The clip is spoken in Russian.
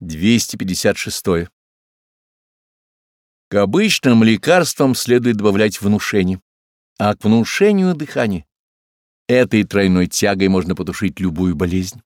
256. К обычным лекарствам следует добавлять внушение, а к внушению — дыхание. Этой тройной тягой можно потушить любую болезнь.